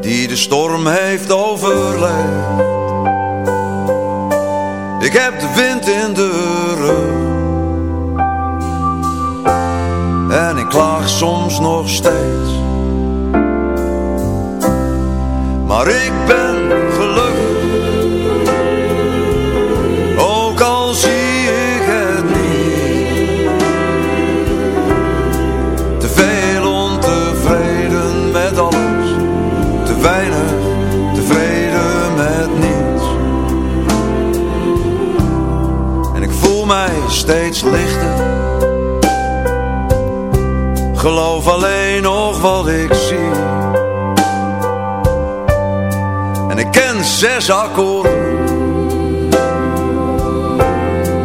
die de storm heeft overleefd. Ik heb de wind in de rug. En ik klaag soms nog steeds. Maar ik ben lichter. Geloof alleen nog wat ik zie. En ik ken zes akkoorden.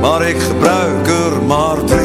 Maar ik gebruik er maar drie.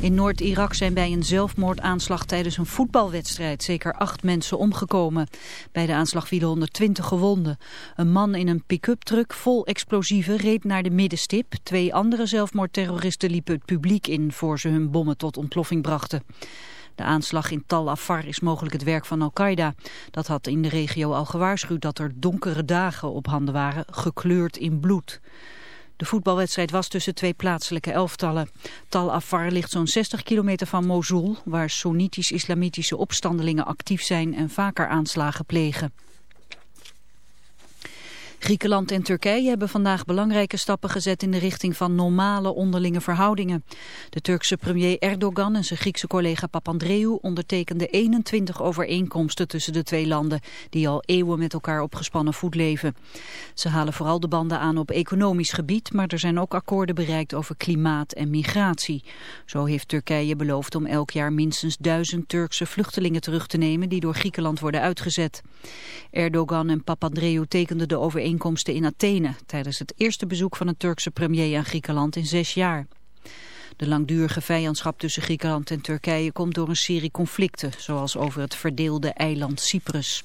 In Noord-Irak zijn bij een zelfmoordaanslag tijdens een voetbalwedstrijd zeker acht mensen omgekomen. Bij de aanslag vielen 120 gewonden. Een man in een pick-up truck vol explosieven reed naar de middenstip. Twee andere zelfmoordterroristen liepen het publiek in voor ze hun bommen tot ontploffing brachten. De aanslag in Tal Afar is mogelijk het werk van Al-Qaeda. Dat had in de regio al gewaarschuwd dat er donkere dagen op handen waren, gekleurd in bloed. De voetbalwedstrijd was tussen twee plaatselijke elftallen. Tal Afar ligt zo'n 60 kilometer van Mosul, waar Soenitisch-islamitische opstandelingen actief zijn en vaker aanslagen plegen. Griekenland en Turkije hebben vandaag belangrijke stappen gezet in de richting van normale onderlinge verhoudingen. De Turkse premier Erdogan en zijn Griekse collega Papandreou ondertekenden 21 overeenkomsten tussen de twee landen, die al eeuwen met elkaar op gespannen voet leven. Ze halen vooral de banden aan op economisch gebied, maar er zijn ook akkoorden bereikt over klimaat en migratie. Zo heeft Turkije beloofd om elk jaar minstens duizend Turkse vluchtelingen terug te nemen die door Griekenland worden uitgezet. Erdogan en Papandreou tekenden de overeenkomsten in Athene tijdens het eerste bezoek van een Turkse premier aan Griekenland in zes jaar. De langdurige vijandschap tussen Griekenland en Turkije komt door een serie conflicten, zoals over het verdeelde eiland Cyprus.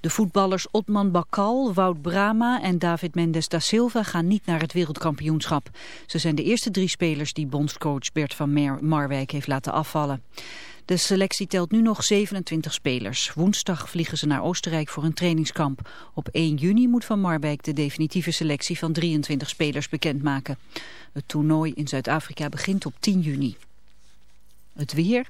De voetballers Otman Bakal, Wout Brama en David Mendes da Silva gaan niet naar het wereldkampioenschap. Ze zijn de eerste drie spelers die bondscoach Bert van Marwijk heeft laten afvallen. De selectie telt nu nog 27 spelers. Woensdag vliegen ze naar Oostenrijk voor een trainingskamp. Op 1 juni moet Van Marwijk de definitieve selectie van 23 spelers bekendmaken. Het toernooi in Zuid-Afrika begint op 10 juni. Het weer...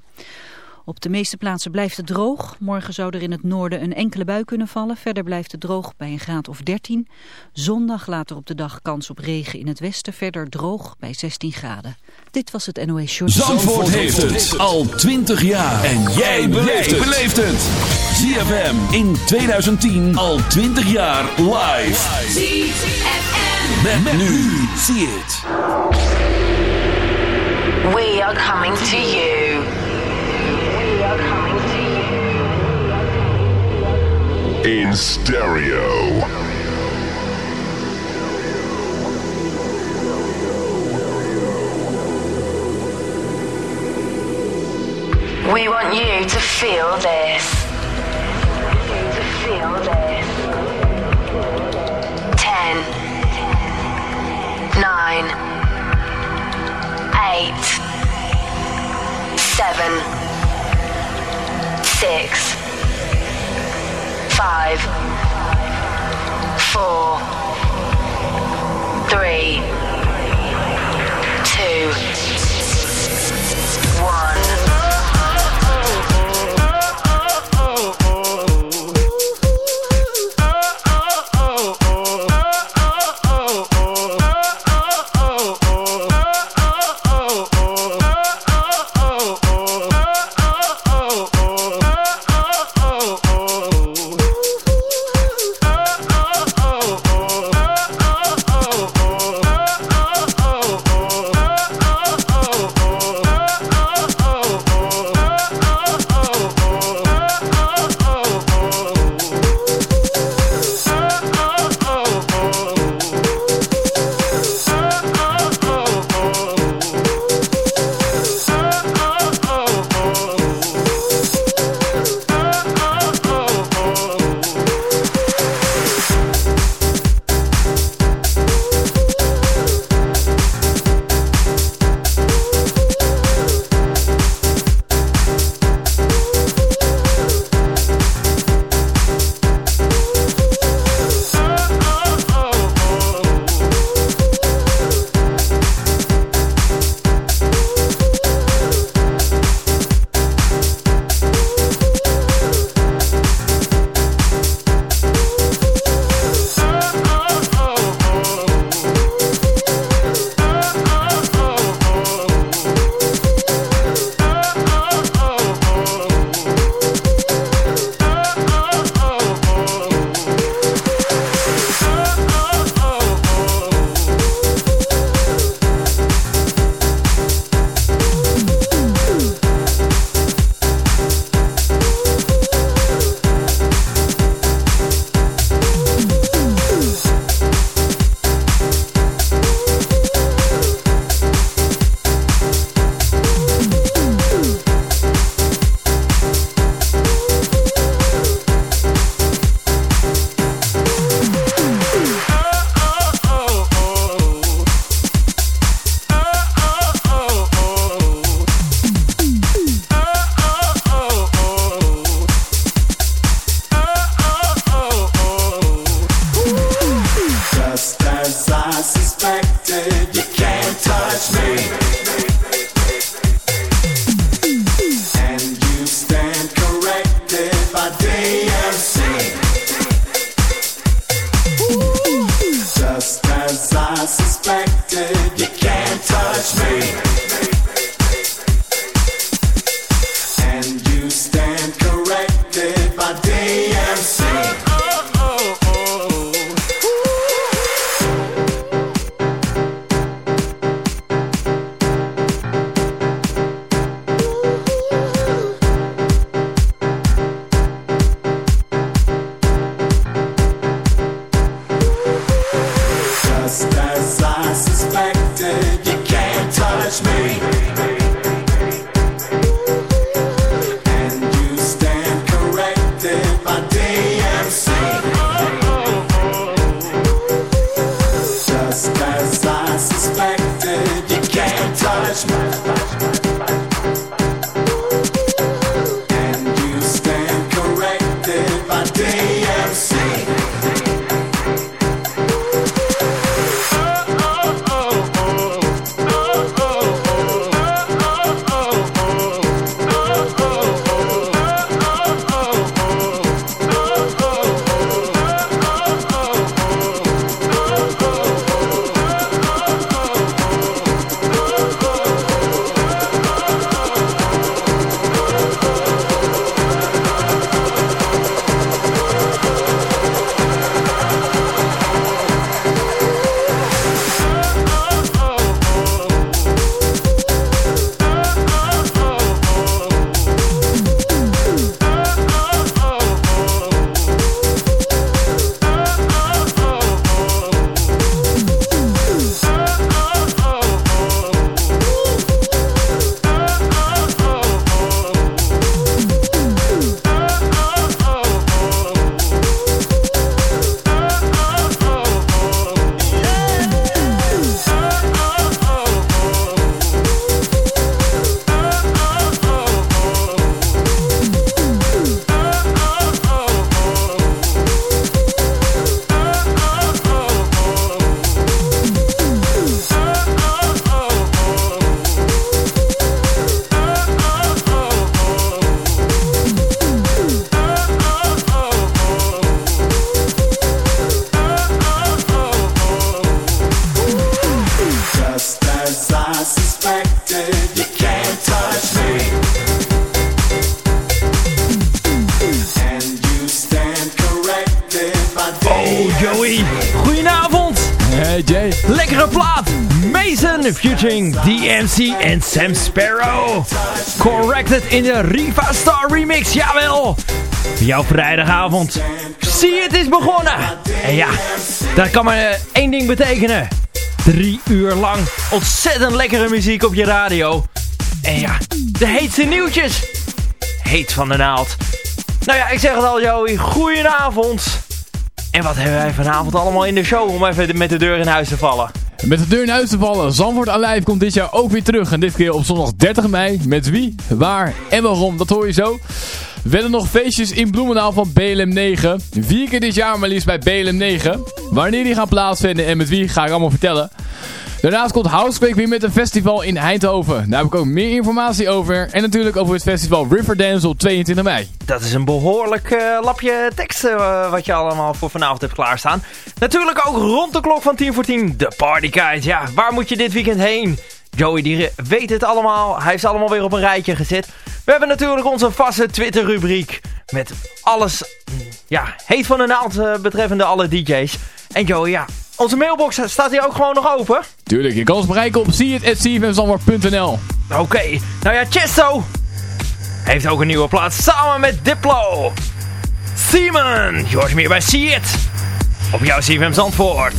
Op de meeste plaatsen blijft het droog. Morgen zou er in het noorden een enkele bui kunnen vallen. Verder blijft het droog bij een graad of 13. Zondag later op de dag kans op regen in het westen. Verder droog bij 16 graden. Dit was het NOS Short. Zandvoort heeft het al 20 jaar. En jij beleeft het. ZFM in 2010 al 20 jaar live. ZFM. Met, nu. Zie het. We are coming to you. In stereo. We want you to feel this. To feel this. Ten. Nine. Eight. Seven. Six. Five. Four. Three. Two. One. day. Sam Sparrow. Corrected in de Riva Star remix, jawel. Jouw vrijdagavond. Zie het is begonnen. En ja, dat kan maar één ding betekenen. Drie uur lang ontzettend lekkere muziek op je radio. En ja, de heetste nieuwtjes. Heet van de naald. Nou ja, ik zeg het al Joey, goedenavond. En wat hebben wij vanavond allemaal in de show om even met de deur in huis te vallen? Met de deur in huis te vallen, Zandvoort Alive komt dit jaar ook weer terug. En dit keer op zondag 30 mei. Met wie, waar en waarom, dat hoor je zo. Werden nog feestjes in Bloemendaal van BLM 9. Vier keer dit jaar maar liefst bij BLM 9. Wanneer die gaan plaatsvinden en met wie ga ik allemaal vertellen. Daarnaast komt Housequake weer met een festival in Eindhoven. Daar heb ik ook meer informatie over. En natuurlijk over het festival Riverdance op 22 mei. Dat is een behoorlijk uh, lapje tekst uh, wat je allemaal voor vanavond hebt klaarstaan. Natuurlijk ook rond de klok van 10 voor 10 de Party. Ja, waar moet je dit weekend heen? Joey die weet het allemaal. Hij heeft allemaal weer op een rijtje gezet. We hebben natuurlijk onze vaste Twitter rubriek. Met alles, ja, heet van de naald uh, betreffende alle DJ's. En Joey, ja, onze mailbox staat hier ook gewoon nog open? Tuurlijk, je kan ons bereiken op see.cfmzandvoort.nl Oké, okay. nou ja, Chesto heeft ook een nieuwe plaats samen met Diplo. Simon, je hoort meer bij See It. Op jouw CFM Zandvoort.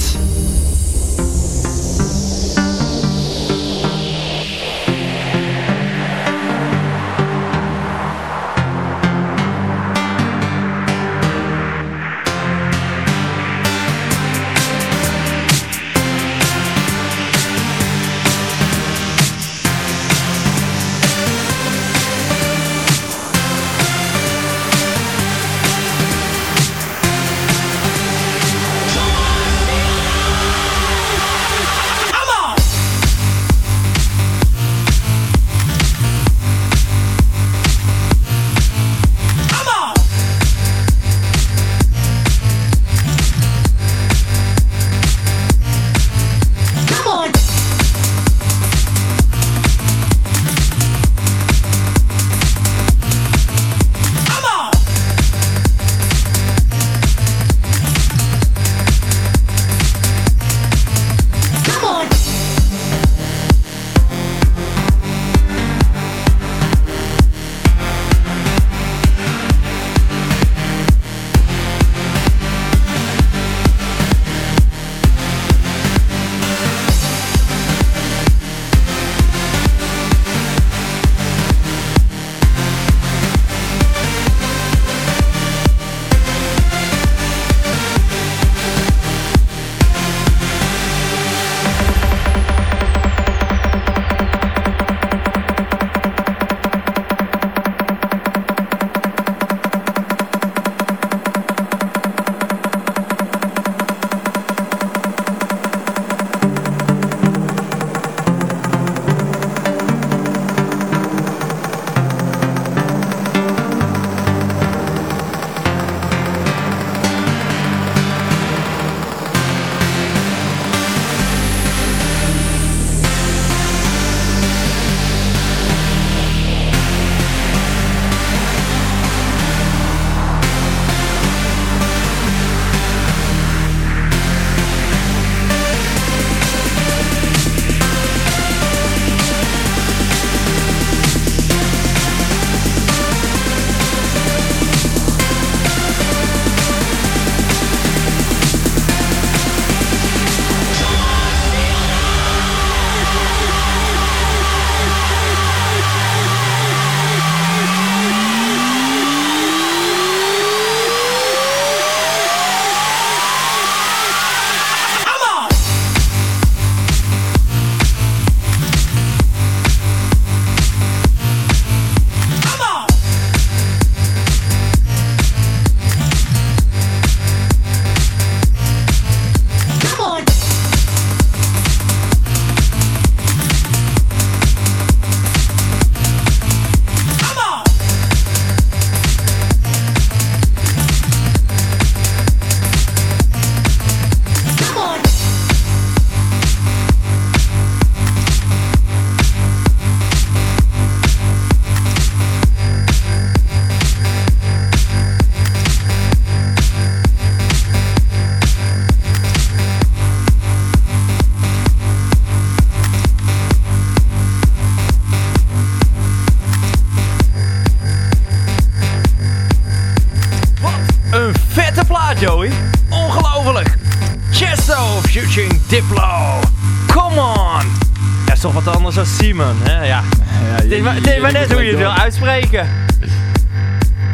Simon, hè? Ja. Het is maar, het is maar net hoe je het wil uitspreken.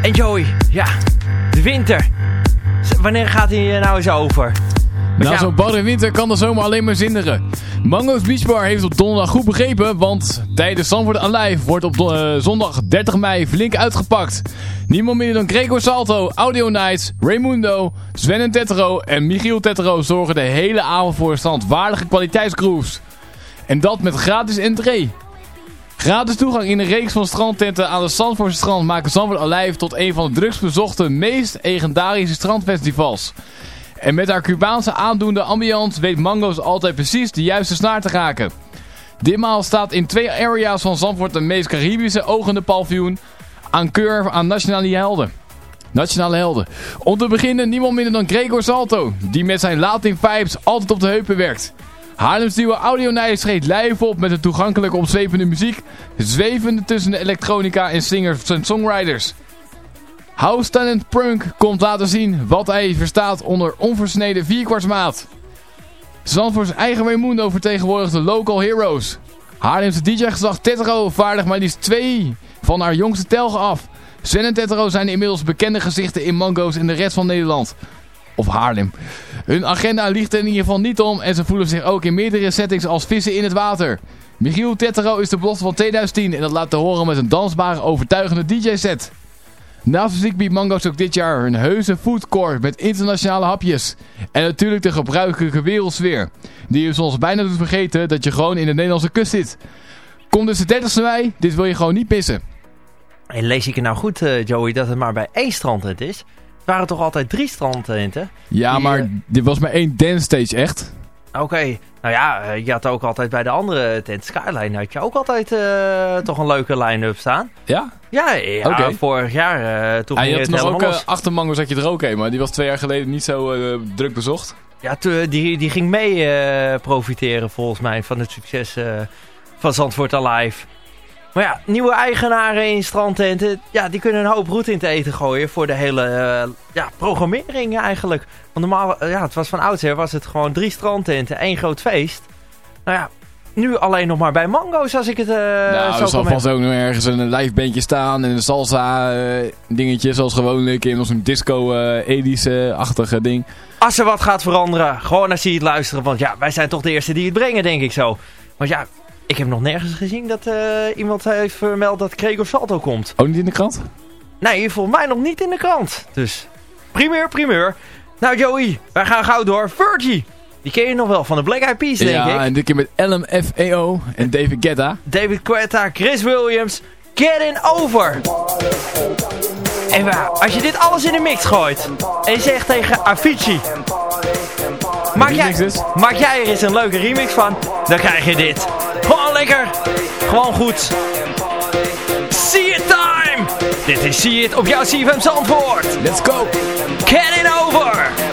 En Joey, ja, de winter. Wanneer gaat hij nou eens over? Na Ja. zo'n barre winter kan de zomer alleen maar zinderen. Mango's Beach Bar heeft op donderdag goed begrepen, want tijdens Zandvoort Alive wordt op eh, zondag 30 mei flink uitgepakt. Niemand minder dan Gregor Salto, Audio Nights, Raimundo, Sven en Tetro en Michiel Tetro zorgen de hele avond voor een standwaardige kwaliteitsgrooves. En dat met gratis entree. Gratis toegang in een reeks van strandtenten aan de Zandvoortse strand maken Zandvoort Alive tot een van de drugsbezochte, meest legendarische strandfestivals. En met haar Cubaanse aandoende ambiance weet Mango's altijd precies de juiste snaar te raken. Ditmaal staat in twee area's van Zandvoort de meest Caribische ogende paviljoen aan keur aan nationale helden. Nationale helden. Om te beginnen niemand minder dan Gregor Salto, die met zijn Latin vibes altijd op de heupen werkt. Haarlems nieuwe audio treedt live op met een toegankelijke opzwepende muziek, zwevende tussen de elektronica en singers en songwriters. House Talent Prunk komt laten zien wat hij verstaat onder onversneden vierkwartsmaat. Zandvoorts eigen Raimundo vertegenwoordigt de local heroes. Haarlemse DJ-gezag Tetro vaardigt maar liefst twee van haar jongste telgen af. Sven en Tetro zijn inmiddels bekende gezichten in Mango's in de rest van Nederland. Of Haarlem. Hun agenda ligt er in ieder geval niet om en ze voelen zich ook in meerdere settings als vissen in het water. Michiel Tetro is de belofte van 2010 en dat laat te horen met een dansbare overtuigende DJ-set. Naast muziek biedt Mango's ook dit jaar een heuse foodcourt met internationale hapjes. En natuurlijk de gebruikelijke wereldsfeer. Die je ons bijna doet vergeten dat je gewoon in de Nederlandse kust zit. Kom dus de 30ste mei, dit wil je gewoon niet missen. En lees ik het nou goed, eh, Joey, dat het maar bij één strandtent is? Waren toch altijd drie strandtenten? Ja, Die, maar eh, dit was maar één dance stage, echt. Oké, nou ja, eh, je had ook altijd bij de andere tent Skyline had je ook altijd eh, toch een leuke line-up staan. Ja? Ja, ja vorig jaar eh, toen En ging je het had nog ook los. uh, achter Mango's had je er ook een, maar die was twee jaar geleden niet zo druk bezocht. Ja, die, die ging mee profiteren volgens mij van het succes van Zandvoort Alive. Maar ja, nieuwe eigenaren in strandtenten, ja, die kunnen een hoop roet in te eten gooien voor de hele eh, ja, programmering eigenlijk. Want normaal, eh, ja, het was van oudsher, was het gewoon drie strandtenten, één groot feest. Nou ja, nu alleen nog maar bij Mango's als ik het eh nou, er zal vast ook nog ergens een live bandje staan en een salsa eh, dingetje zoals gewoonlijk. Nog zo'n disco eh 80s-achtige ding. Als er wat gaat veranderen, gewoon als je het luisteren. Want ja, wij zijn toch de eerste die het brengen, denk ik zo. Want ja, ik heb nog nergens gezien dat eh, iemand heeft vermeld dat Gregor Salto komt. Ook niet in de krant? Nee, volgens mij nog niet in de krant. Dus, primeur, primeur. Nou Joey, wij gaan gauw door. Virgie, die ken je nog wel van de Black Eyed Peas, denk ja, ik. en dit keer met LMFAO en David Guetta. David Quetta, Chris Williams, Get In Over. En waar, als je dit alles in de mix gooit en je zegt tegen Avicii... Maak jij, remix dus? maak jij er eens een leuke remix van, dan krijg je dit. Gewoon lekker, gewoon goed. See it time! Dit is See it op jouw CFM Zandvoort. Let's go! Get it over!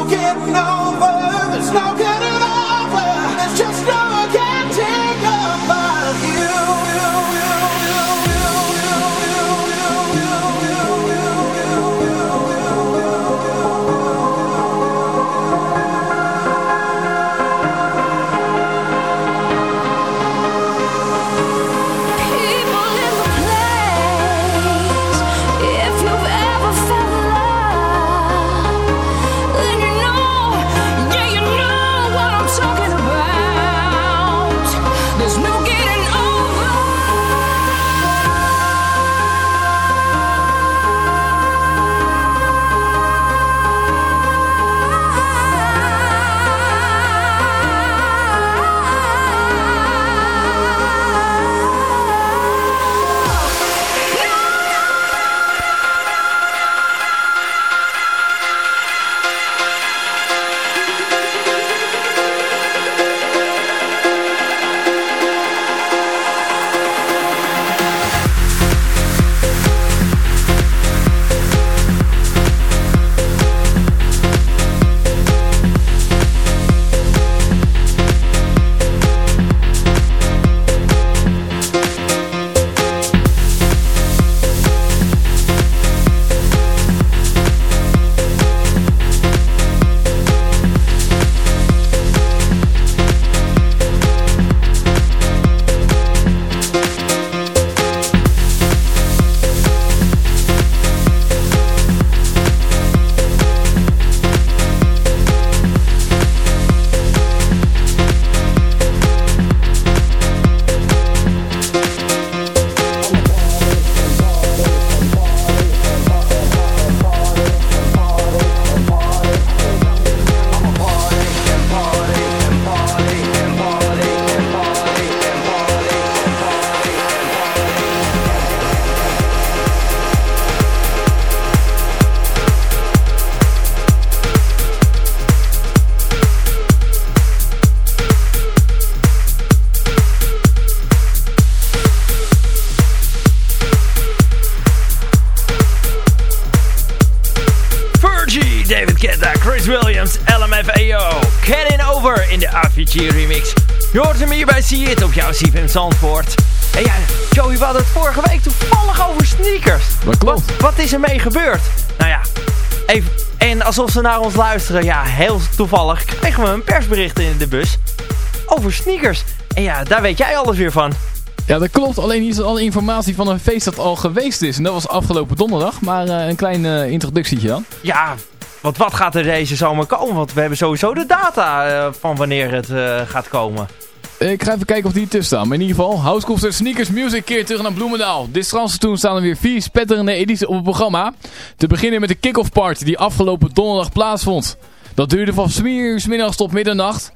No getting over, there's no getting Jouw CFM Zandvoort. En ja, Joey, we hadden het vorige week toevallig over sneakers. Dat klopt. Wat, wat is er mee gebeurd? Nou ja, even, en alsof ze naar ons luisteren, ja, heel toevallig kregen we een persbericht in de bus over sneakers. En ja, daar weet jij alles weer van. Ja, dat klopt. Alleen hier is alle informatie van een feest dat al geweest is. En dat was afgelopen donderdag. Maar eh, een klein eh, introductietje dan. Ja, want wat gaat er deze zomer komen? Want we hebben sowieso de data eh, van wanneer het gaat komen. Ik ga even kijken of die tussen staan. Maar in ieder geval, House Concert Sneakers Music keert terug naar Bloemendaal. Dit strandseizoen staan er weer vier spetterende edities op het programma. Te beginnen met de kick-off party die afgelopen donderdag plaatsvond. Dat duurde van smiddags tot middernacht.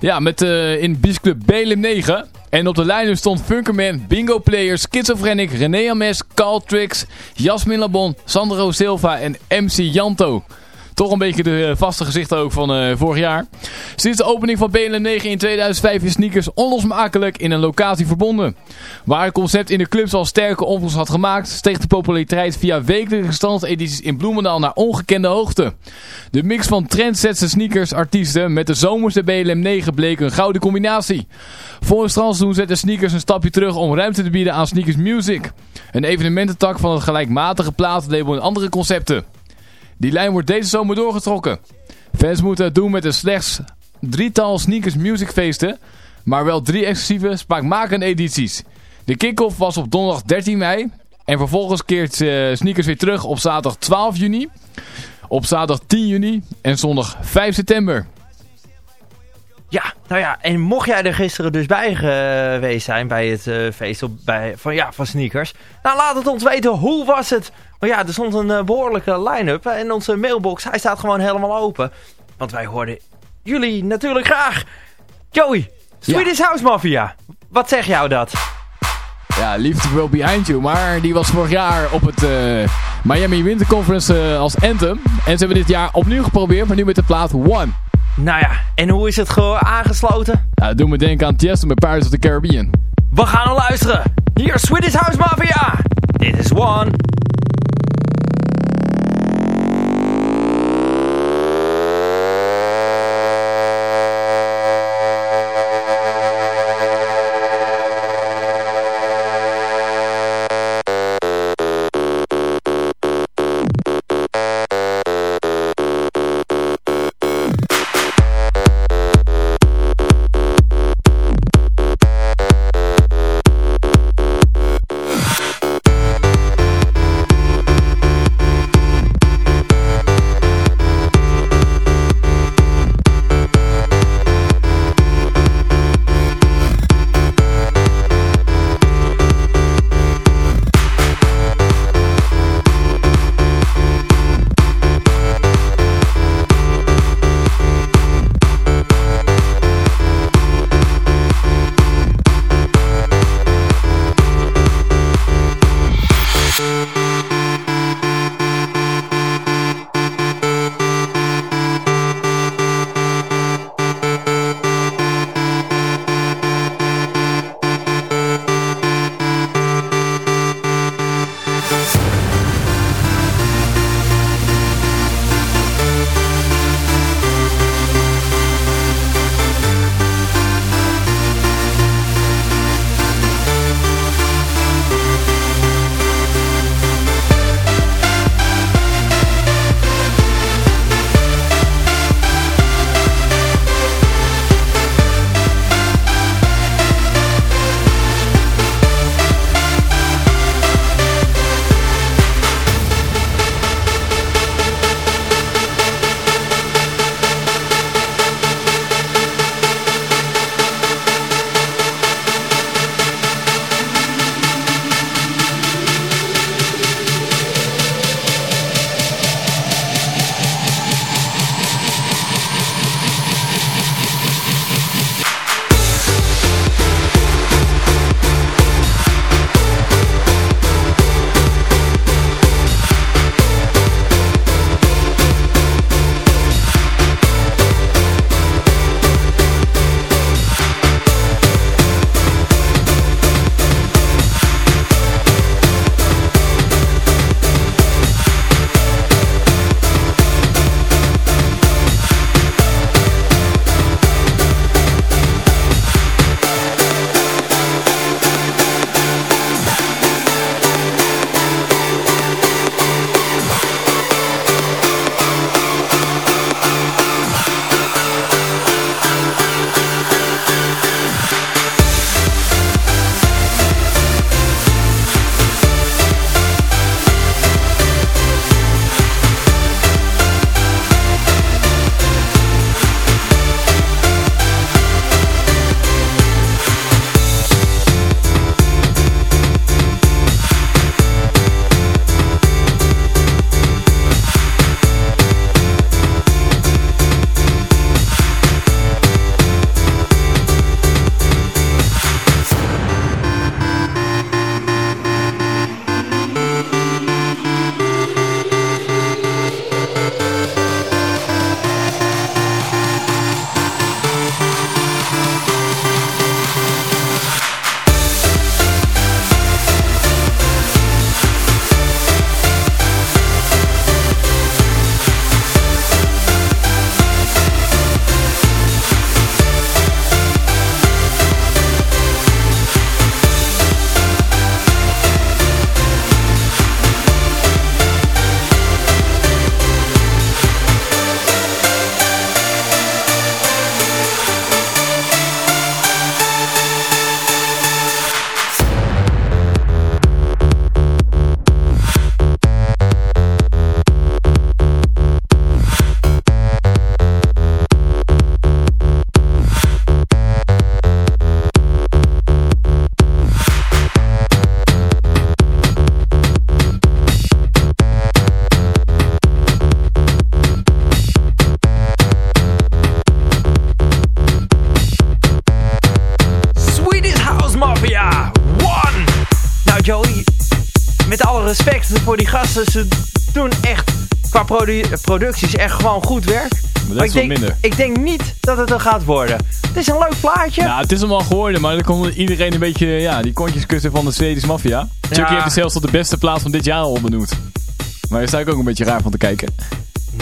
Ja, met uh, in Biesclub Belem 9. En op de lijn stond Funkerman, Bingo Players, Schizophrenic, René Ames, Carl Trix, Jasmin Labon, Sandro Silva en MC Janto. Toch een beetje de vaste gezichten ook van uh, vorig jaar. Sinds de opening van BLM 9 in 2005 is sneakers onlosmakelijk in een locatie verbonden. Waar het concept in de clubs al sterke opkomst had gemaakt, steeg de populariteit via wekelijkse standedities in Bloemendaal naar ongekende hoogte. De mix van trendsetse sneakers artiesten met de zomerse BLM 9 bleek een gouden combinatie. Voor strandseizoen zetten sneakers een stapje terug om ruimte te bieden aan Sneakers Music. Een evenemententak van het gelijkmatige platenlabel en andere concepten. Die lijn wordt deze zomer doorgetrokken. Fans moeten het doen met een slechts drietal Sneakers Music feesten, maar wel drie exclusieve spraakmakende edities. De kick-off was op donderdag 13 mei en vervolgens keert uh, Sneakers weer terug op zaterdag 12 juni, op zaterdag 10 juni en zondag 5 september. Ja, nou ja, en mocht jij er gisteren dus bij geweest zijn bij het uh, feest op, bij, van, ja, van sneakers. Nou, laat het ons weten, hoe was het? Maar ja, er stond een uh, behoorlijke line-up en onze mailbox, hij staat gewoon helemaal open. Want wij hoorden jullie natuurlijk graag. Joey, Swedish ja. House Mafia, wat zeg jou dat? Ja, Liefde Will Behind You, maar die was vorig jaar op het uh, Miami Winter Conference eh, als anthem. En ze hebben dit jaar opnieuw geprobeerd, maar nu met de plaat One. Nou ja, en hoe is het gewoon aangesloten? Nou, doet me denken aan Tiesto met Pirates of the Caribbean. We gaan al luisteren. Hier, Swedish House Mafia. Dit is One. Ze doen echt qua produ producties echt gewoon goed werk. Maar dat is ik denk, minder. ik denk niet dat het er gaat worden. Het is een leuk plaatje. Nou, het is hem al geworden, maar dan komt iedereen een beetje ja, die kontjes kussen van de Swedish Mafia. Chucky Ja. heeft het zelfs tot de beste plaats van dit jaar al benoemd. Maar daar sta ik ook een beetje raar van te kijken.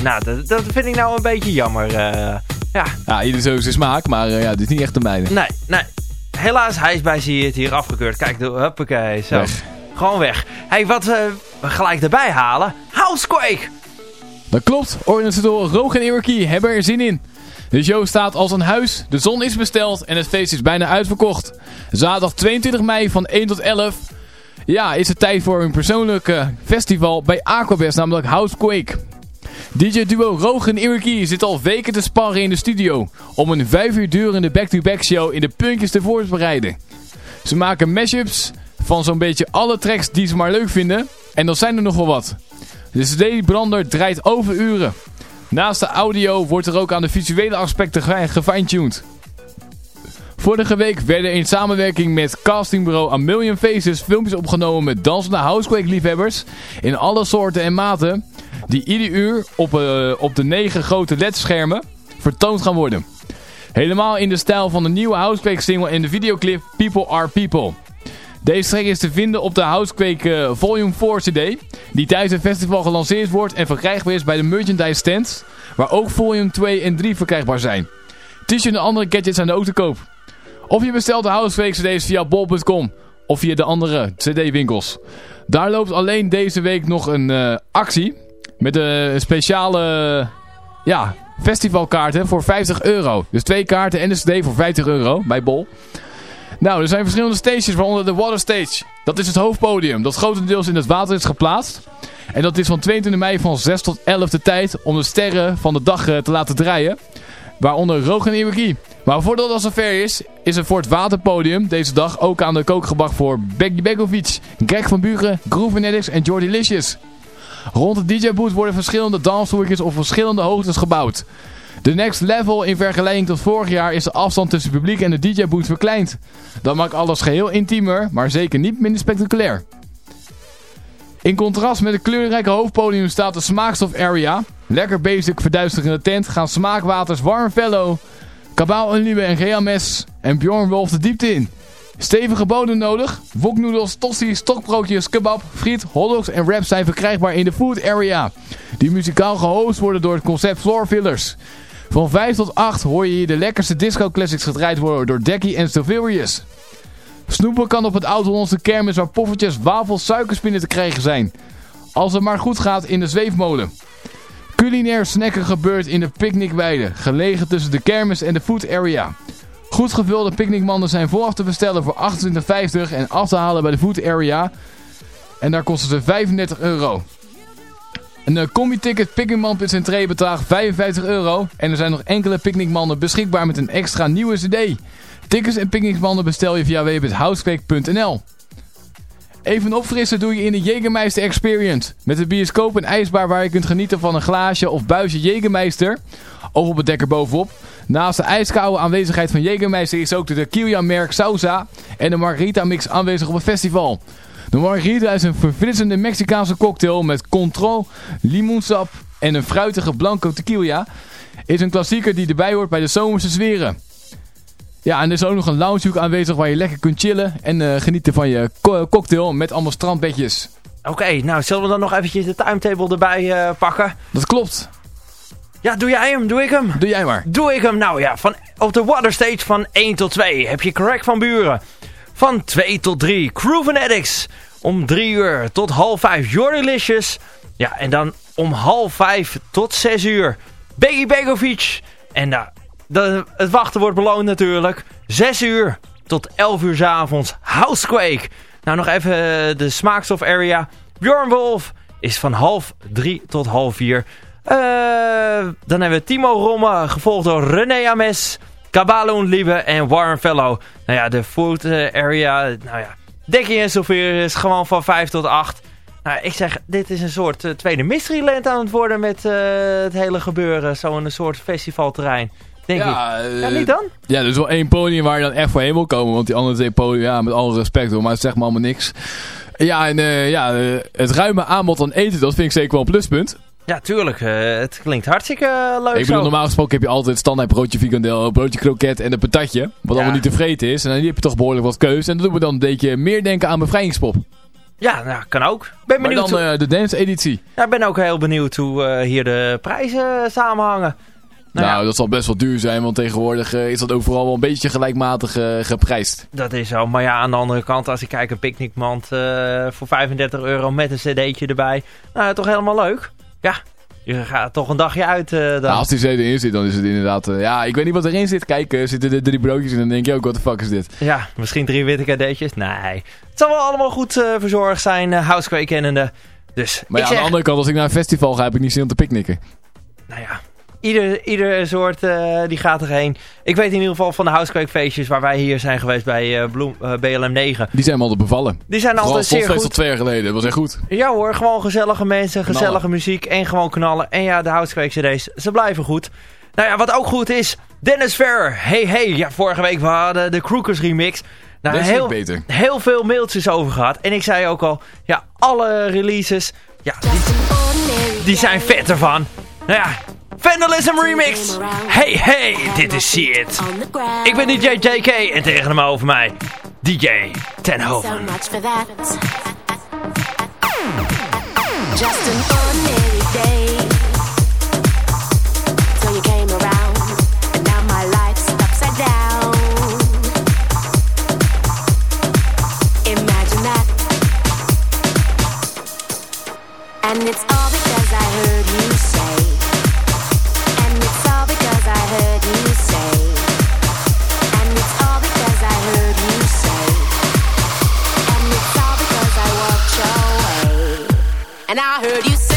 Nou, dat, dat vind ik nou een beetje jammer. eh. ja, Ja, ieder zo zijn smaak, maar eh, ja, dit is niet echt de mijne. nee, nee. Helaas, hij is bij zie het hier afgekeurd. Kijk, de, huppakee, zo. Weg. Gewoon weg. hey, wat eh, we gelijk erbij halen? Housequake! Dat klopt, organisatoren Roog en hebben er zin in. De show staat als een huis, de zon is besteld en het feest is bijna uitverkocht. Zaterdag 22 mei van 1 tot 11 ja, is het tijd voor een persoonlijk eh, festival bij Aquabest, namelijk Housequake. DJ-duo Roog en Iwerkie zit al weken te sparren in de studio om een 5 uur durende back-to-back show in de puntjes te voorbereiden. Ze maken mashups van zo'n beetje alle tracks die ze maar leuk vinden en dan zijn er nog wel wat. De CD-brander draait over uren. Naast de audio wordt er ook aan de visuele aspecten ge- gefine-tuned. Vorige week werden in samenwerking met castingbureau A Million Faces filmpjes opgenomen met dansende Housequake-liefhebbers in alle soorten en maten, die ieder uur op, eh, op de negen grote LED-schermen vertoond gaan worden. Helemaal in de stijl van de nieuwe Housequake-single en de videoclip People Are People. Deze track is te vinden op de Housequake eh, Volume 4 CD, die tijdens het festival gelanceerd wordt en verkrijgbaar is bij de merchandise stands, waar ook Volume 2 en 3 verkrijgbaar zijn. T-shirt en andere gadgets zijn er ook te koop. Of je bestelt de Housequake CD's via bol.com of via de andere CD-winkels. Daar loopt alleen deze week nog een eh, actie met een speciale ja, festivalkaarten voor 50 euro. Dus twee kaarten en de CD voor 50 euro bij Bol. Nou, er zijn verschillende stages, waaronder de Water Stage. Dat is het hoofdpodium, dat grotendeels in het water is geplaatst. En dat is van 22 mei van 6 tot 11 de tijd om de sterren van de dag eh, te laten draaien. Waaronder Roog en. Maar voordat dat zover is, is er voor het waterpodium deze dag ook aan de kook gebracht voor Becky Begovic, Greg van Buren, Groove en Jordy Licious. Rond de DJ-boot worden verschillende danshoekjes op verschillende hoogtes gebouwd. De next level in vergelijking tot vorig jaar is de afstand tussen het publiek en de DJ-boot verkleind. Dat maakt alles geheel intiemer, maar zeker niet minder spectaculair. In contrast met het kleurrijke hoofdpodium staat de smaakstof area. Lekker basic verduisterende tent gaan smaakwaters Warm Fellow, Kabaal en Liebe en GMS en Bjorn Wolf de diepte in. Stevige bodem nodig. Woknoedels, tosti's, stokbroodjes, kebab, friet, hotdogs en wraps zijn verkrijgbaar in de food area. Die muzikaal gehost worden door het concept Floor Fillers. Van 5 tot 8 hoor je hier de lekkerste disco classics gedraaid worden door Decky en Stilvarius. Snoepen kan op het oud-Hollandse kermis waar poffertjes, wafels, suikerspinnen te krijgen zijn. Als het maar goed gaat in de zweefmolen. Culinair snacken gebeurt in de picknickweide, gelegen tussen de kermis en de food area. Goed gevulde picknickmanden zijn vooraf te bestellen voor 28,50 en af te halen bij de food area. En daar kosten ze 35 euro. Een eh, combi-ticket zijn tray bedraagt 55 euro. En er zijn nog enkele picknickmanden beschikbaar met een extra nieuwe cd. Tickets en picknickmanden bestel je via www.housequake.nl Even opfrissen doe je in de Jägermeister Experience. Met de bioscoop en ijsbaar waar je kunt genieten van een glaasje of buisje Jägermeister. Of op het dekker bovenop. Naast de ijskoude aanwezigheid van Jägermeister is ook de tequila merk Sausa en de Margarita mix aanwezig op het festival. De Margarita is een verfrissende Mexicaanse cocktail met control, limoensap en een fruitige blanco tequila. Is een klassieker die erbij hoort bij de zomerse zweren. Ja, en er is ook nog een loungehoek aanwezig waar je lekker kunt chillen en eh, genieten van je co- cocktail met allemaal strandbedjes. Oké, nou zullen we dan nog eventjes de timetable erbij eh, pakken? Dat klopt. Ja, doe jij hem? Doe ik hem? Doe jij maar. Doe ik hem? Nou ja, van, op de waterstage van 1 tot 2 heb je Correct van Buren. Van 2 tot 3 Crew Addicts. Om 3 uur tot half 5 Jordilicious. Ja, en dan om half 5 tot 6 uur Beggy Begovic. En nou, het wachten wordt beloond natuurlijk. 6 uur tot 11 uur 's avonds Housequake. Nou, nog even eh, de smaakstof area. Bjorn Wolf is van half 3 tot half 4. Eh, dan hebben we Timo Romme, gevolgd door René Ames, Kabaloon Liebe en Warren Fellow. Nou ja, de food eh, area, nou ja, dekking en zoveel is gewoon van 5 tot 8. Nou, ik zeg, dit is een soort eh, tweede Mysteryland aan het worden met eh, het hele gebeuren. Zo'n soort festivalterrein, denk ik. Ja, eh, Ja, niet dan? Ja, er is wel één podium waar je dan echt voor heen wil komen. Want die andere twee podium, ja, met alle respect hoor, maar het zegt me allemaal niks. Ja, en ja, het ruime aanbod aan eten, dat vind ik zeker wel een pluspunt. Ja, tuurlijk. eh, het klinkt hartstikke eh, leuk Ik bedoel, zo. normaal gesproken heb je altijd standaard broodje frikandel, broodje kroket en een patatje. Wat Ja. allemaal niet te vreten is. En dan heb je toch behoorlijk wat keus. En dat doet me dan een beetje meer denken aan bevrijdingspop. Ja, nou, kan ook. Ben Maar benieuwd dan hoe- eh, de dance editie. ja, ik ben ook heel benieuwd hoe hier de prijzen samenhangen. Nou, Nou, ja, dat zal best wel duur zijn, want tegenwoordig is dat overal wel een beetje gelijkmatig geprijsd. dat is zo. Maar ja, aan de andere kant, als ik kijk, een picknickmand voor 35 euro met een cd'tje erbij. Nou, toch helemaal leuk. Ja, je gaat toch een dagje uit eh, dan. Nou, als die CD erin zit, dan is het inderdaad... eh, ja, ik weet niet wat erin zit. Kijk, eh, zitten er drie broodjes in en dan denk je ook, wat de fuck is dit? Ja, misschien drie witte cadeetjes. Nee, het zal wel allemaal goed verzorgd zijn, Housequake kennende. Dus, Maar ja, aan de andere kant, als ik naar een festival ga, heb ik niet zin om te picknicken. nou ja, ieder, ieder soort eh, die gaat erheen. Ik weet in ieder geval van de Housequake feestjes waar wij hier zijn geweest bij eh, Bloem, eh, BLM 9. Die zijn me altijd bevallen. Die zijn Vooral altijd zeer goed. al twee jaar geleden, dat was echt goed. Ja hoor, gewoon gezellige mensen, gezellige Knallen. muziek en gewoon knallen. En ja, de Housequake CD's, ze blijven goed. Nou ja, wat ook goed is, Dennis Fair. Hey hey, ja, vorige week we hadden de Crookers remix. Nou, Deze vind heel, beter. heel veel mailtjes over gehad. En ik zei ook al, ja, alle releases, ja, die, die zijn vet ervan. Nou ja, Vandalism remix. Hey hey, dit is Shit. Ik ben DJ JK en tegen hem over mij, DJ for that. Just an ordinary day. Till you came around, and now my life's upside down. Imagine that. And it's And I heard you say,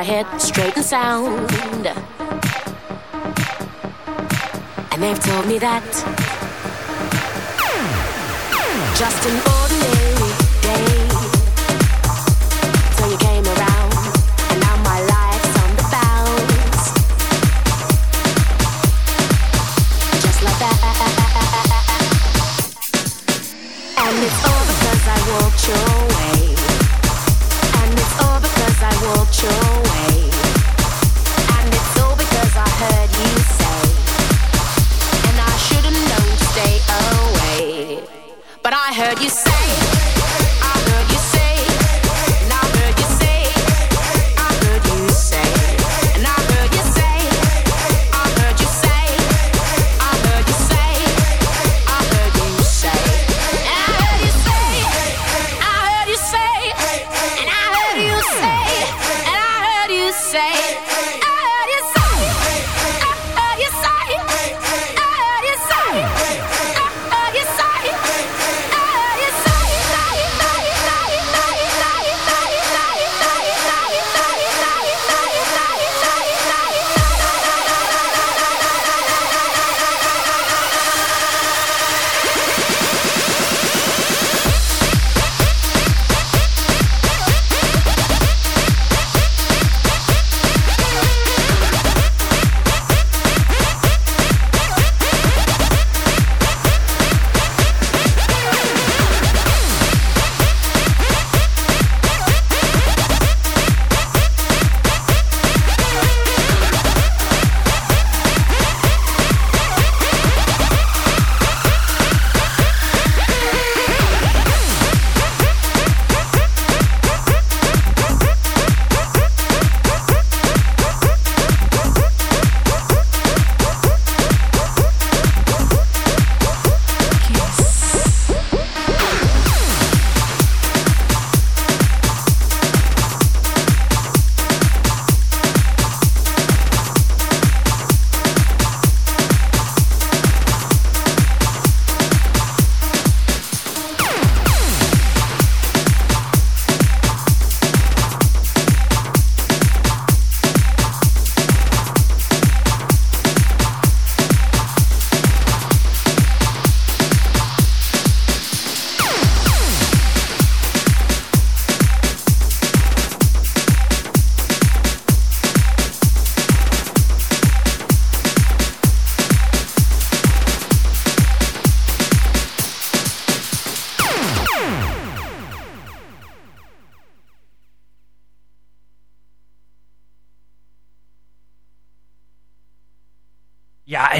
my head straight and sound. And they've told me that just an ordinary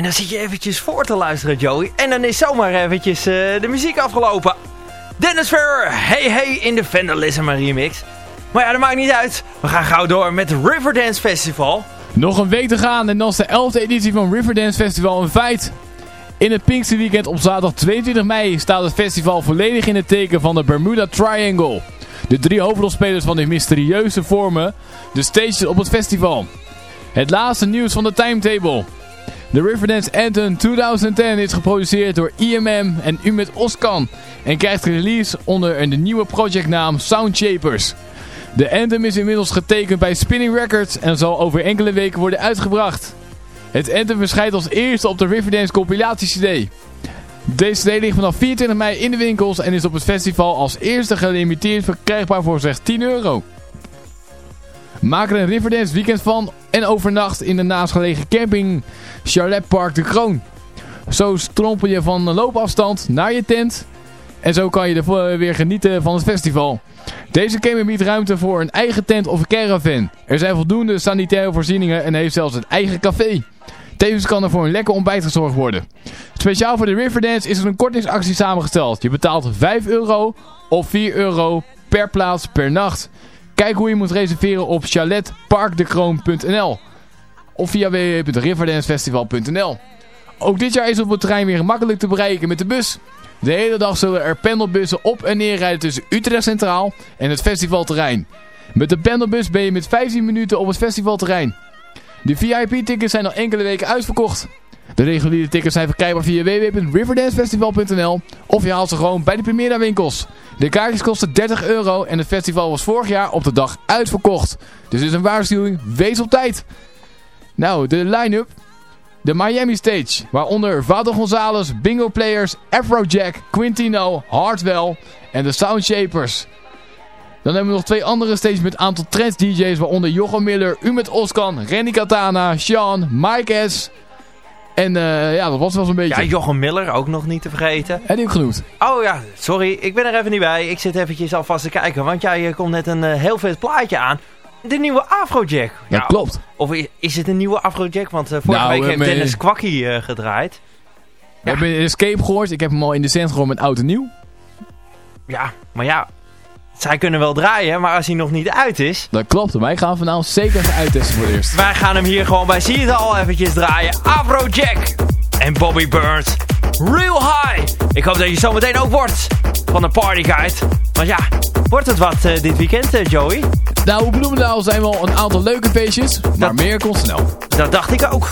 en dan zit je eventjes voor te luisteren, Joey. En dan is zomaar eventjes eh, de muziek afgelopen. Dennis Ferrer, hey hey in de Vandalism remix. Maar ja, dat maakt niet uit. We gaan gauw door met Riverdance Festival. Nog een week te gaan en dan is de 11e editie van Riverdance Festival een feit. In het Pinksterweekend op zaterdag 22 mei staat het festival volledig in het teken van de Bermuda Triangle. De drie hoofdrolspelers van de mysterieuze vormen de stages op het festival. Het laatste nieuws van de timetable. De Riverdance Anthem 2010 is geproduceerd door IMM en Umet Oskan en krijgt release onder de nieuwe projectnaam Soundshapers. De Anthem is inmiddels getekend bij Spinning Records en zal over enkele weken worden uitgebracht. Het Anthem verschijnt als eerste op de Riverdance compilatie-cd. Deze CD ligt vanaf 24 mei in de winkels en is op het festival als eerste gelimiteerd verkrijgbaar voor slechts 10 euro. Maak er een Riverdance weekend van en overnacht in de naastgelegen camping Charlotte Park de Kroon. Zo strompel je van loopafstand naar je tent en zo kan je er weer genieten van het festival. Deze camping biedt ruimte voor een eigen tent of een caravan. Er zijn voldoende sanitaire voorzieningen en heeft zelfs een eigen café. Tevens kan er voor een lekker ontbijt gezorgd worden. Speciaal voor de Riverdance is er een kortingsactie samengesteld. Je betaalt 5 euro of 4 euro per plaats per nacht. Kijk hoe je moet reserveren op chaletparkdekroon.nl of via www.riverdancefestival.nl Ook dit jaar is op het terrein weer gemakkelijk te bereiken met de bus. De hele dag zullen er pendelbussen op en neer rijden tussen Utrecht Centraal en het festivalterrein. Met de pendelbus ben je met 15 minuten op het festivalterrein. De VIP-tickets zijn al enkele weken uitverkocht. De reguliere tickets zijn verkrijgbaar via www.riverdancefestival.nl of je haalt ze gewoon bij de Primera winkels. De kaartjes kosten 30 euro en het festival was vorig jaar op de dag uitverkocht. Dus is een waarschuwing, wees op tijd. Nou, de line-up. De Miami Stage, waaronder Vado Gonzalez, Bingo Players, Afrojack, Quintino, Hardwell en de Soundshapers. Dan hebben we nog twee andere stages met een aantal trends DJ's, waaronder Jochem Miller, Umet Oskan, Renny Katana, Sean, Mike S. En eh, ja, dat was wel zo'n beetje. Ja, Jochem Miller ook nog niet te vergeten. En die ik genoemd. Oh ja, sorry, ik ben er even niet bij. Ik zit eventjes alvast te kijken, want jij eh, komt net een eh, heel vet plaatje aan. De nieuwe Afrojack. Ja, klopt. Of is het een nieuwe Afrojack? Want vorige Nou, week we heeft Dennis Kwakkie gedraaid. We hebben een Escape gehoord. Ik heb hem al in de cent gehoord met oud en nieuw. Ja, maar ja, zij kunnen wel draaien, maar als hij nog niet uit is... Dat klopt. Wij gaan vanavond zeker even uittesten voor het eerst. Wij gaan hem hier gewoon bij Zie het al eventjes draaien. Afrojack en Bobby Burns. Real high. Ik hoop dat je zo meteen ook wordt van de partyguide. Want ja, wordt het wat eh, dit weekend, eh, Joey? Nou, op Bloemendaal zijn wel een aantal leuke feestjes, maar Dat- meer komt snel. Dat dacht ik ook.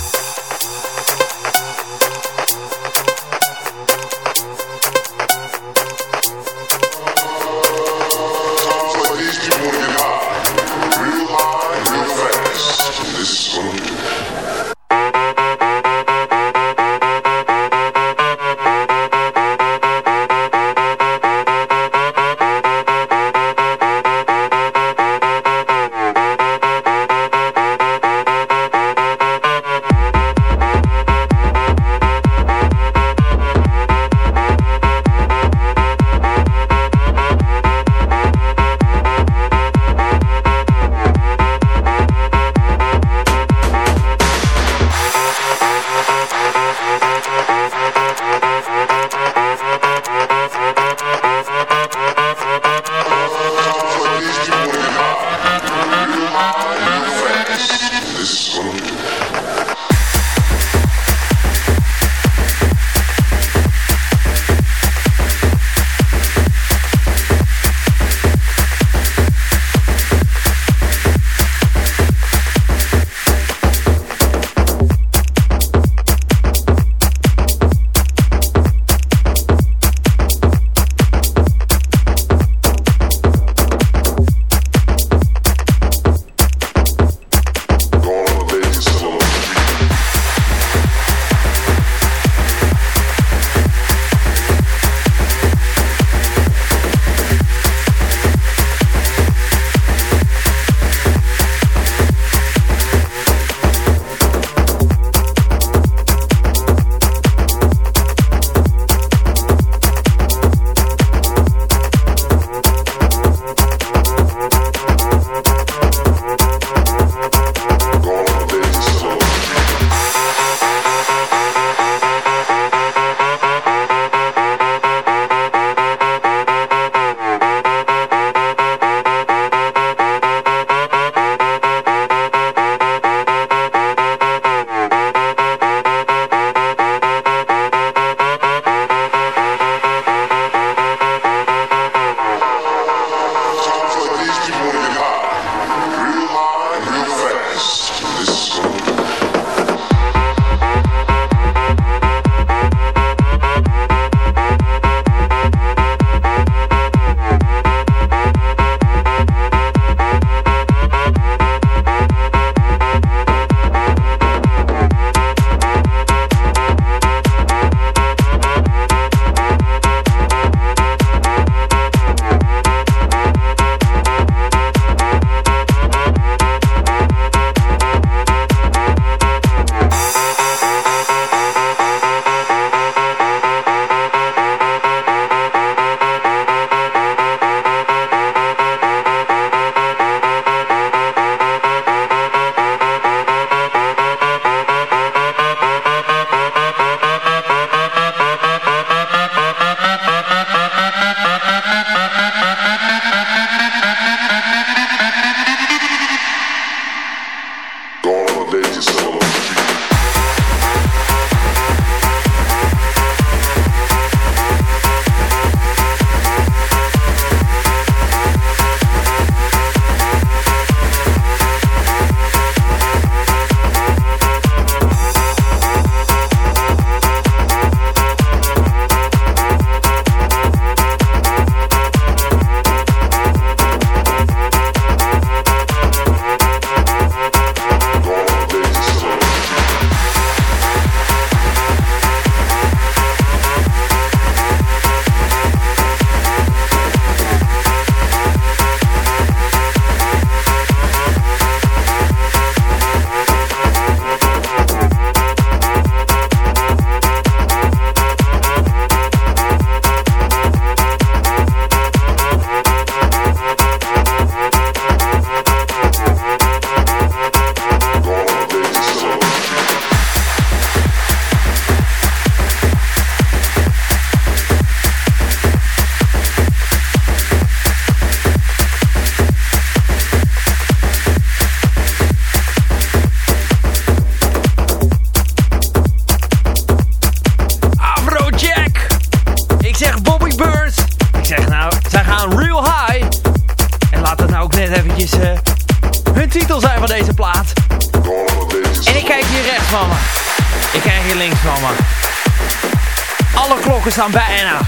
Klokken staan bijna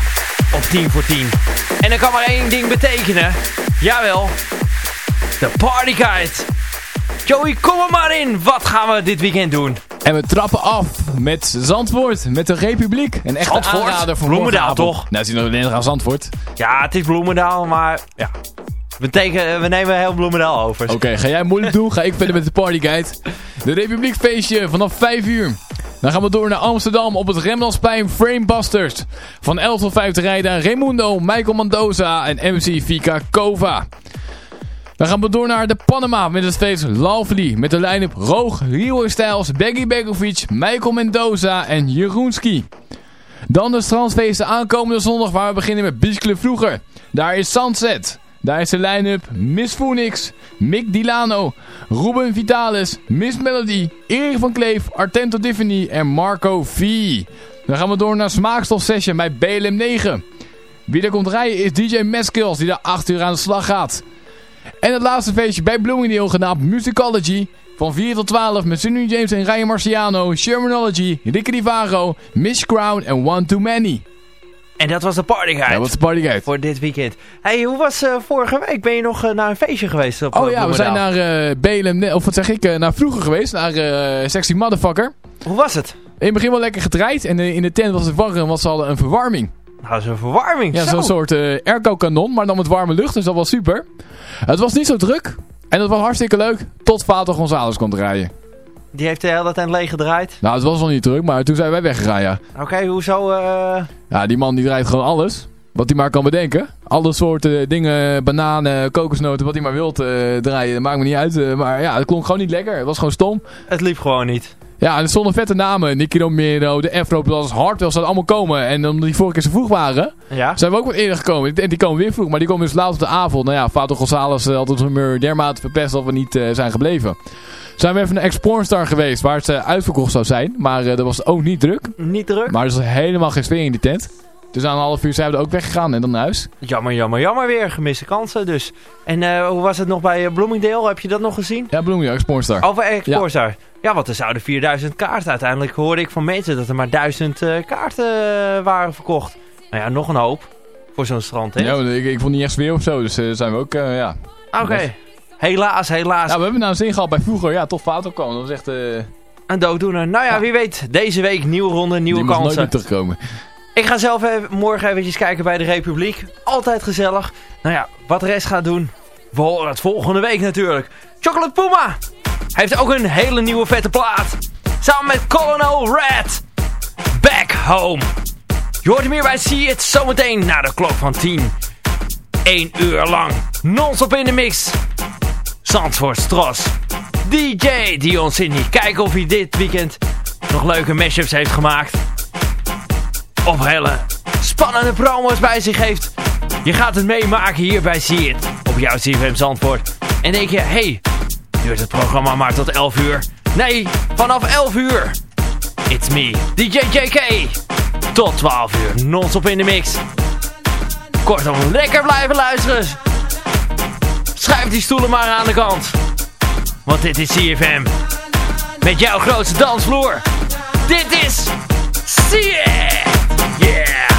op 10 voor 10. En dat kan maar één ding betekenen. Jawel. De Party Guide. Joey, kom er maar in. Wat gaan we dit weekend doen? En we trappen af met Zandvoort, met de Republiek. Een echte Zandvoort? aanrader voor Bloemendaal, toch? Nou, is nog alleen aan Zandvoort. Ja, het is Bloemendaal, maar ja. We, we nemen heel Bloemendaal over. Oké, ga jij moeilijk doen, ga ik verder met de partyguide. De Republiekfeestje vanaf 5 uur. Dan gaan we door naar Amsterdam op het Rembrandtsplein Framebusters. Van 11 tot 5 te rijden Raimundo, Michael Mendoza en MC Vika Kova. Dan gaan we door naar de Panama met het feest Lovely. Met de line-up Roog, Rio Styles, Beggy Begovic, Michael Mendoza en Jeroenski. Dan de strandfeesten aankomende zondag waar we beginnen met Beach Vroeger. Daar is Sunset. Daar is de line-up Miss Phoenix, Mick Dilano, Ruben Vitalis, Miss Melody, Erik van Kleef, Artento Tiffany en Marco V. Dan gaan we door naar Smaakstof Session bij BLM 9. Wie er komt rijden is DJ Maskills die daar 8 uur aan de slag gaat. En het laatste feestje bij Bloomingdale genaamd Musicology. Van 4 tot 12 met Sunny James en Ryan Marciano, Shermanology, Ricky Divaro, Miss Crown en One Too Many. En dat was de Party Guide. Dat was de partyguide. Voor dit weekend. hey, hoe was eh, vorige week? Ben je nog eh, naar een feestje geweest op Oh eh, ja, we zijn naar eh BLM, of wat zeg ik, naar vroeger geweest, naar Sexy Motherfucker. Hoe was het? In het begin wel lekker gedraaid en in de tent was het warm, want ze hadden een verwarming. Nou, dat is een verwarming. Ja, Zo. zo'n soort eh airco kanon, maar dan met warme lucht, dus dat was super. Het was niet zo druk en het was hartstikke leuk, tot Vater González kon rijden. Die heeft de hele tijd leeg gedraaid. Nou, het was wel niet druk, maar toen zijn wij weggegaan, ja. Oké, hoezo? Eh, Ja, die man die draait gewoon alles. Wat hij maar kan bedenken. Alle soorten dingen, bananen, kokosnoten, wat hij maar wilt eh, draaien. Dat maakt me niet uit. eh, maar ja, het klonk gewoon niet lekker. Het was gewoon stom. het liep gewoon niet. Ja, en er stonden vette namen. Nicky Romero, de Afro-Plus, Hardwell zouden allemaal komen. En omdat die vorige keer zo vroeg waren, Ja? zijn we ook wat eerder gekomen. En die komen weer vroeg, maar die komen dus laat op de avond. Nou ja, Vato González eh, had het humeur dermate verpest dat we niet eh, zijn gebleven. Zijn we even naar Ex-Pornstar geweest, waar het uitverkocht zou zijn. Maar eh dat was ook niet druk. Niet druk? Maar er was helemaal geen sfeer in die tent. Dus aan een half uur zijn we er ook weggegaan en dan naar huis. Jammer, jammer, jammer weer. Gemiste kansen dus. En eh, hoe was het nog bij eh, Bloomingdale? Heb je dat nog gezien? Ja, Bloemendaal, Ex-Pornstar. Over Exportstar. Ja. want er zouden 4000 kaarten. Uiteindelijk hoorde ik van mensen dat er maar 1000 eh, kaarten waren verkocht. Nou ja, nog een hoop. Voor zo'n strand, hè? Ja, ik, ik vond niet echt sfeer of zo, dus zijn we ook, ja. Oké. Helaas, helaas. Ja, we hebben nou een zin gehad bij vroeger, ja, tot Vato kwam. Dat was echt, eh Een dooddoener. Nou ja, wie weet. Deze week nieuwe ronde, nieuwe die nooit kansen. meer terugkomen. Ik ga zelf even, morgen eventjes kijken bij de Republiek. Altijd gezellig. Nou ja, wat de rest gaat doen. We horen het volgende week natuurlijk. Chocolate Puma heeft ook een hele nieuwe vette plaat. Samen met Colonel Red. Back Home. Je hoort hem hier bij See It zometeen na de klok van 10. 1 uur lang. Non-stop in de mix. Zandvoort Stros. DJ Dion Sydney. Kijken of hij dit weekend nog leuke mashups heeft gemaakt of hele spannende promos bij zich heeft. Je gaat het meemaken hier bij See op jouw CFM Zandvoort. En denk je, hey, duurt het programma maar tot 11 uur? Nee, vanaf 11 uur. It's me, DJ JK. Tot 12 uur, non-stop in de mix. Kortom, lekker blijven luisteren. Schuif die stoelen maar aan de kant. Want dit is CFM. Met jouw grootste dansvloer. Dit is It. Yeah!